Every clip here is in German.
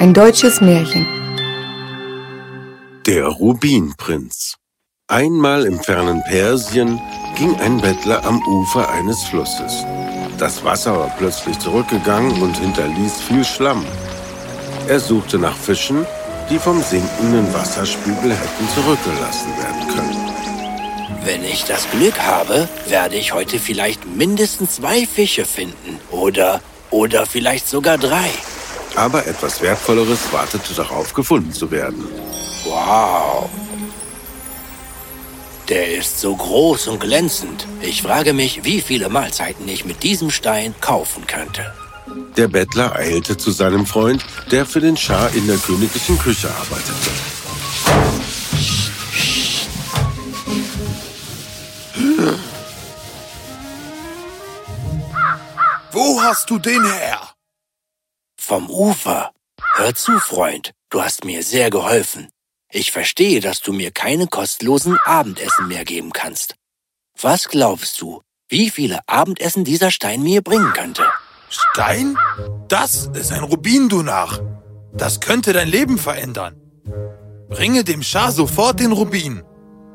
Ein deutsches Märchen. Der Rubinprinz. Einmal im fernen Persien ging ein Bettler am Ufer eines Flusses. Das Wasser war plötzlich zurückgegangen und hinterließ viel Schlamm. Er suchte nach Fischen, die vom sinkenden Wasserspiegel hätten zurückgelassen werden können. Wenn ich das Glück habe, werde ich heute vielleicht mindestens zwei Fische finden. Oder, oder vielleicht sogar drei. Aber etwas Wertvolleres wartete darauf, gefunden zu werden. Wow. Der ist so groß und glänzend. Ich frage mich, wie viele Mahlzeiten ich mit diesem Stein kaufen könnte. Der Bettler eilte zu seinem Freund, der für den Schah in der königlichen Küche arbeitete. Wo hast du den her? Vom Ufer. Hör zu, Freund. Du hast mir sehr geholfen. Ich verstehe, dass du mir keine kostenlosen Abendessen mehr geben kannst. Was glaubst du, wie viele Abendessen dieser Stein mir bringen könnte? Stein? Das ist ein Rubin, du Narr. Das könnte dein Leben verändern. Bringe dem Schah sofort den Rubin.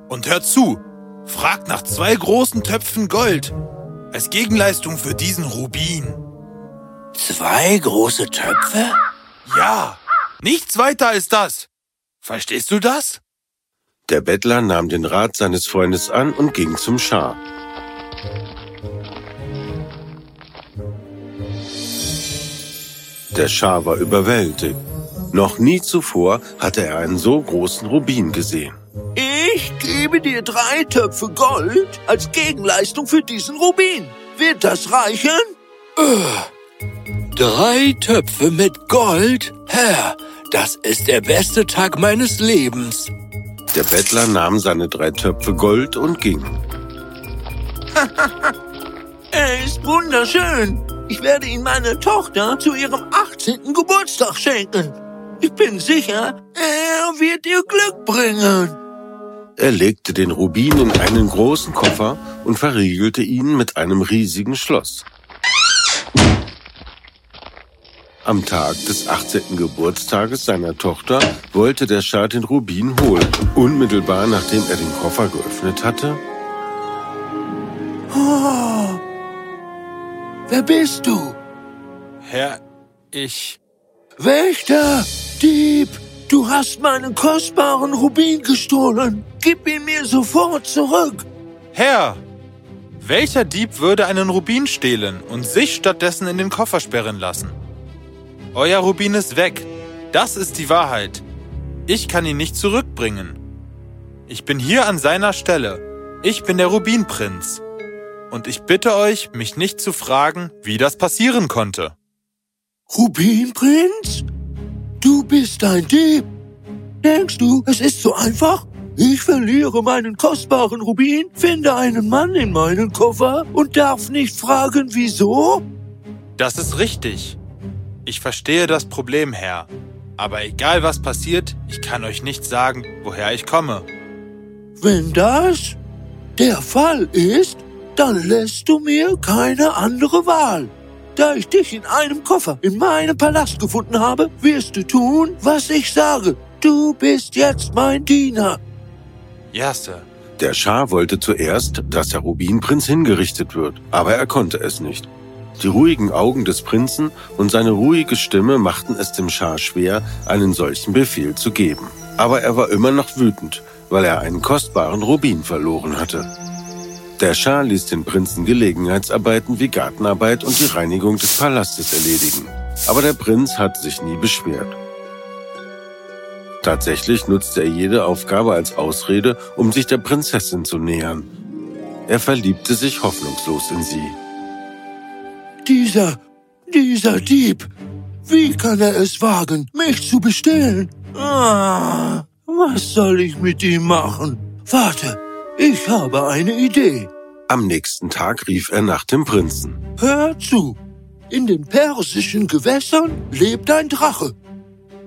Und hör zu, frag nach zwei großen Töpfen Gold als Gegenleistung für diesen Rubin. Zwei große Töpfe? Ja, nichts weiter als das. Verstehst du das? Der Bettler nahm den Rat seines Freundes an und ging zum Schah. Der Schah war überwältigt. Noch nie zuvor hatte er einen so großen Rubin gesehen. Ich gebe dir drei Töpfe Gold als Gegenleistung für diesen Rubin. Wird das reichen? Drei Töpfe mit Gold? Herr, das ist der beste Tag meines Lebens. Der Bettler nahm seine drei Töpfe Gold und ging. Er ist wunderschön. Ich werde ihn meiner Tochter zu ihrem 18. Geburtstag schenken. Ich bin sicher, er wird ihr Glück bringen. Er legte den Rubin in einen großen Koffer und verriegelte ihn mit einem riesigen Schloss. Am Tag des 18. Geburtstages seiner Tochter wollte der Schah den Rubin holen. Unmittelbar nachdem er den Koffer geöffnet hatte, Oh, wer bist du? Herr, ich... Wächter, Dieb, du hast meinen kostbaren Rubin gestohlen. Gib ihn mir sofort zurück. Herr! Welcher Dieb würde einen Rubin stehlen und sich stattdessen in den Koffer sperren lassen? Euer Rubin ist weg. Das ist die Wahrheit. Ich kann ihn nicht zurückbringen. Ich bin hier an seiner Stelle. Ich bin der Rubinprinz. Und ich bitte euch, mich nicht zu fragen, wie das passieren konnte. Rubinprinz? Du bist ein Dieb. Denkst du, es ist so einfach? Ich verliere meinen kostbaren Rubin, finde einen Mann in meinen Koffer und darf nicht fragen, wieso? Das ist richtig. Ich verstehe das Problem, Herr. Aber egal was passiert, ich kann euch nicht sagen, woher ich komme. Wenn das der Fall ist, dann lässt du mir keine andere Wahl. Da ich dich in einem Koffer in meinem Palast gefunden habe, wirst du tun, was ich sage. Du bist jetzt mein Diener. Ja, Sir. der Schah wollte zuerst, dass der Rubinprinz hingerichtet wird, aber er konnte es nicht. Die ruhigen Augen des Prinzen und seine ruhige Stimme machten es dem Schah schwer, einen solchen Befehl zu geben. Aber er war immer noch wütend, weil er einen kostbaren Rubin verloren hatte. Der Schah ließ den Prinzen Gelegenheitsarbeiten wie Gartenarbeit und die Reinigung des Palastes erledigen. Aber der Prinz hat sich nie beschwert. Tatsächlich nutzte er jede Aufgabe als Ausrede, um sich der Prinzessin zu nähern. Er verliebte sich hoffnungslos in sie. Dieser, dieser Dieb, wie kann er es wagen, mich zu bestehlen? Ah, was soll ich mit ihm machen? Warte, ich habe eine Idee. Am nächsten Tag rief er nach dem Prinzen. Hör zu. In den persischen Gewässern lebt ein Drache.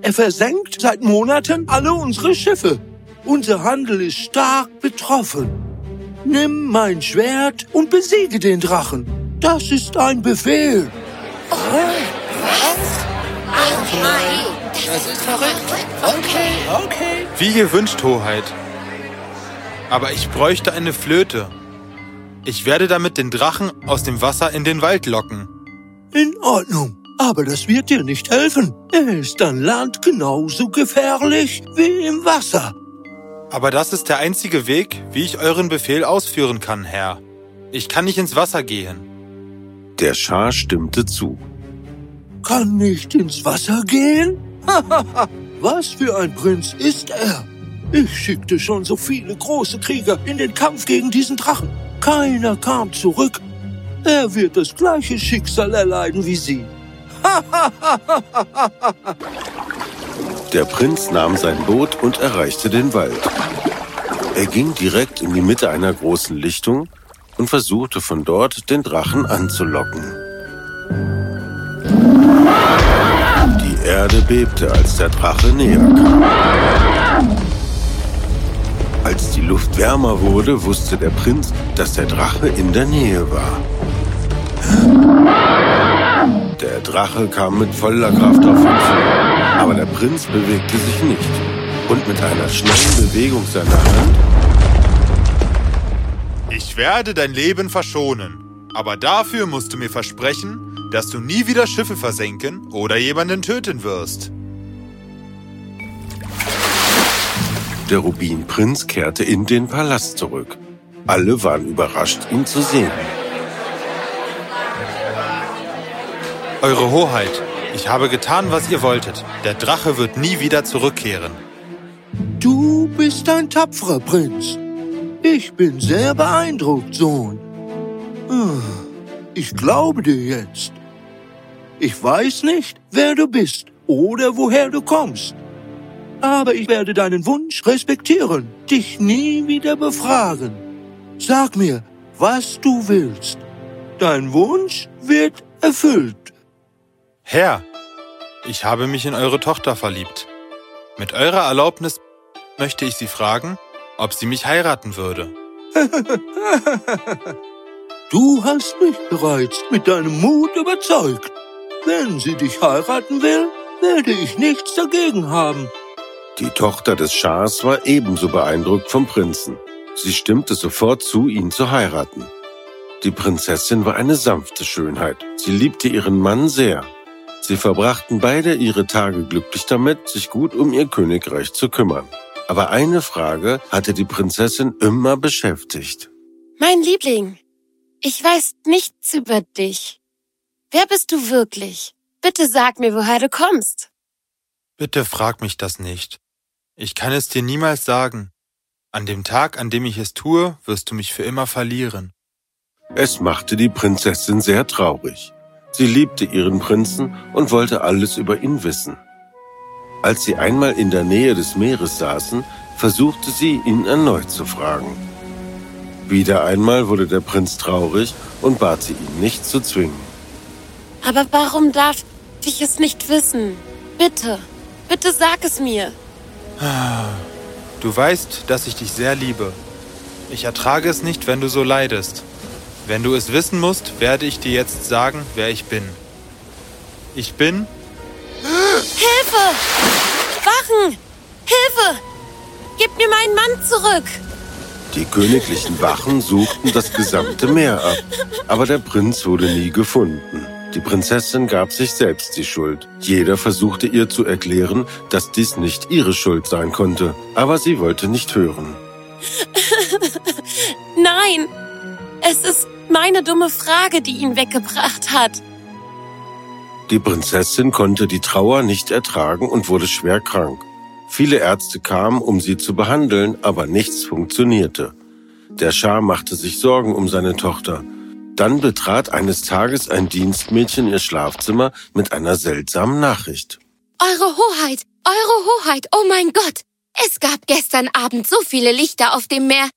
Er versenkt seit Monaten alle unsere Schiffe. Unser Handel ist stark betroffen. Nimm mein Schwert und besiege den Drachen. Das ist ein Befehl. Okay, Das ist verrückt. Okay, okay. Wie gewünscht, Hoheit. Aber ich bräuchte eine Flöte. Ich werde damit den Drachen aus dem Wasser in den Wald locken. In Ordnung. Aber das wird dir nicht helfen. Er ist an Land genauso gefährlich wie im Wasser. Aber das ist der einzige Weg, wie ich euren Befehl ausführen kann, Herr. Ich kann nicht ins Wasser gehen. Der Schar stimmte zu. Kann nicht ins Wasser gehen? Was für ein Prinz ist er? Ich schickte schon so viele große Krieger in den Kampf gegen diesen Drachen. Keiner kam zurück. Er wird das gleiche Schicksal erleiden wie Sie. Der Prinz nahm sein Boot und erreichte den Wald. Er ging direkt in die Mitte einer großen Lichtung und versuchte von dort den Drachen anzulocken. Die Erde bebte, als der Drache näher kam. Als die Luft wärmer wurde, wusste der Prinz, dass der Drache in der Nähe war. Der Drache kam mit voller Kraft auf ihn zu, aber der Prinz bewegte sich nicht. Und mit einer schnellen Bewegung seiner Hand Ich werde dein Leben verschonen. Aber dafür musst du mir versprechen, dass du nie wieder Schiffe versenken oder jemanden töten wirst. Der Rubinprinz kehrte in den Palast zurück. Alle waren überrascht, ihn zu sehen. Eure Hoheit, ich habe getan, was ihr wolltet. Der Drache wird nie wieder zurückkehren. Du bist ein tapferer Prinz. Ich bin sehr beeindruckt, Sohn. Ah, Ich glaube dir jetzt. Ich weiß nicht, wer du bist oder woher du kommst. Aber ich werde deinen Wunsch respektieren, dich nie wieder befragen. Sag mir, was du willst. Dein Wunsch wird erfüllt. Herr, ich habe mich in eure Tochter verliebt. Mit eurer Erlaubnis möchte ich sie fragen, ob sie mich heiraten würde. Du hast mich bereits mit deinem Mut überzeugt. Wenn sie dich heiraten will, werde ich nichts dagegen haben. Die Tochter des Schahs war ebenso beeindruckt vom Prinzen. Sie stimmte sofort zu, ihn zu heiraten. Die Prinzessin war eine sanfte Schönheit. Sie liebte ihren Mann sehr. Sie verbrachten beide ihre Tage glücklich damit, sich gut um ihr Königreich zu kümmern. Aber eine Frage hatte die Prinzessin immer beschäftigt. Mein Liebling, ich weiß nichts über dich. Wer bist du wirklich? Bitte sag mir, woher du kommst. Bitte frag mich das nicht. Ich kann es dir niemals sagen. An dem Tag, an dem ich es tue, wirst du mich für immer verlieren. Es machte die Prinzessin sehr traurig. Sie liebte ihren Prinzen und wollte alles über ihn wissen. Als sie einmal in der Nähe des Meeres saßen, versuchte sie, ihn erneut zu fragen. Wieder einmal wurde der Prinz traurig und bat sie, ihn nicht zu zwingen. Aber warum darf ich es nicht wissen? Bitte, bitte sag es mir. Du weißt, dass ich dich sehr liebe. Ich ertrage es nicht, wenn du so leidest. Wenn du es wissen musst, werde ich dir jetzt sagen, wer ich bin. Ich bin Hilfe! Wachen! Hilfe! Gib mir meinen Mann zurück! Die königlichen Wachen suchten das gesamte Meer ab, aber der Prinz wurde nie gefunden. Die Prinzessin gab sich selbst die Schuld. Jeder versuchte ihr zu erklären, dass dies nicht ihre Schuld sein konnte, aber sie wollte nicht hören. Nein! Es ist meine dumme Frage, die ihn weggebracht hat. Die Prinzessin konnte die Trauer nicht ertragen und wurde schwer krank. Viele Ärzte kamen, um sie zu behandeln, aber nichts funktionierte. Der Schah machte sich Sorgen um seine Tochter. Dann betrat eines Tages ein Dienstmädchen ihr Schlafzimmer mit einer seltsamen Nachricht. Eure Hoheit, Eure Hoheit, oh mein Gott! Es gab gestern Abend so viele Lichter auf dem Meer.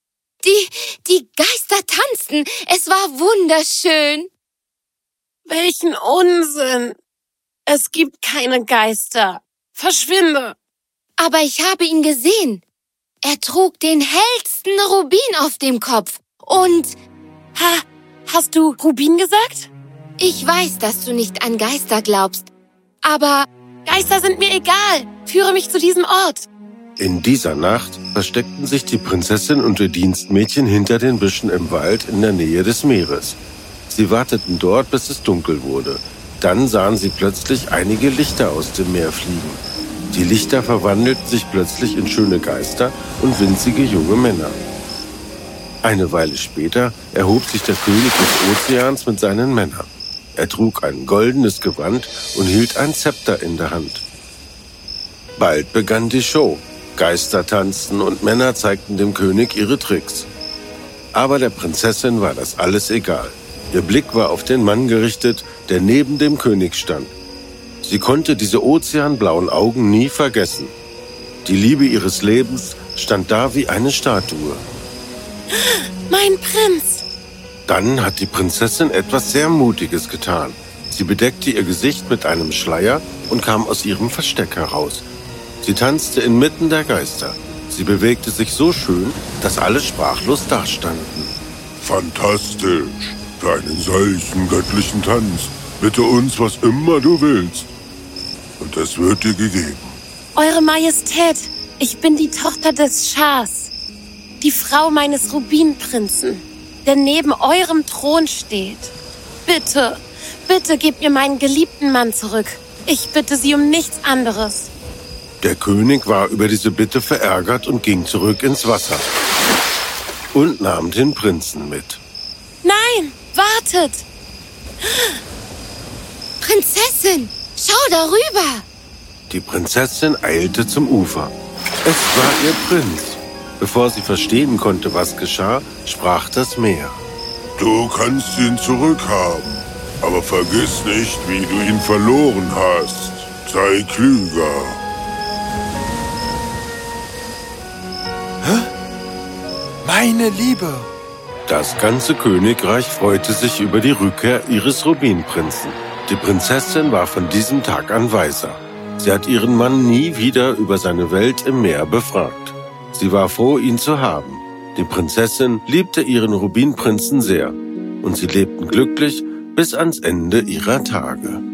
Die, die Geister tanzten. Es war wunderschön. Welchen Unsinn! Es gibt keine Geister. Verschwinde! Aber ich habe ihn gesehen. Er trug den hellsten Rubin auf dem Kopf. Und Ha, hast du Rubin gesagt? ich weiß, dass du nicht an Geister glaubst. Aber Geister sind mir egal. Führe mich zu diesem Ort. In dieser Nacht versteckten sich die Prinzessin und ihr Dienstmädchen hinter den Büschen im Wald in der Nähe des Meeres. Sie warteten dort, bis es dunkel wurde. Dann sahen sie plötzlich einige Lichter aus dem Meer fliegen. Die Lichter verwandelten sich plötzlich in schöne Geister und winzige junge Männer. Eine Weile später erhob sich der König des Ozeans mit seinen Männern. Er trug ein goldenes Gewand und hielt ein Zepter in der Hand. Bald begann die Show. Geister tanzten und Männer zeigten dem König ihre Tricks. Aber der Prinzessin war das alles egal. Ihr Blick war auf den Mann gerichtet, der neben dem König stand. Sie konnte diese ozeanblauen Augen nie vergessen. Die Liebe ihres Lebens stand da wie eine Statue. Mein Prinz! Dann hat die Prinzessin etwas sehr Mutiges getan. Sie bedeckte ihr Gesicht mit einem Schleier und kam aus ihrem Versteck heraus. Sie tanzte inmitten der Geister. Sie bewegte sich so schön, dass alle sprachlos dastanden. Fantastisch! Für einen solchen göttlichen Tanz. Bitte uns, was immer du willst. Und es wird dir gegeben. Eure Majestät, ich bin die Tochter des Schahs. Die Frau meines Rubinprinzen, der neben eurem Thron steht. Bitte, bitte gebt mir meinen geliebten Mann zurück. Ich bitte sie um nichts anderes. Der König war über diese Bitte verärgert und ging zurück ins Wasser und nahm den Prinzen mit. Wartet! Prinzessin, schau darüber. Die Prinzessin eilte zum Ufer. Es war ihr Prinz. Bevor sie verstehen konnte, was geschah, sprach das Meer. Du kannst ihn zurückhaben, aber vergiss nicht, wie du ihn verloren hast. Sei klüger. Meine Liebe! Das ganze Königreich freute sich über die Rückkehr ihres Rubinprinzen. Die Prinzessin war von diesem Tag an weiser. Sie hat ihren Mann nie wieder über seine Welt im Meer befragt. Sie war froh, ihn zu haben. Die Prinzessin liebte ihren Rubinprinzen sehr und sie lebten glücklich bis ans Ende ihrer Tage.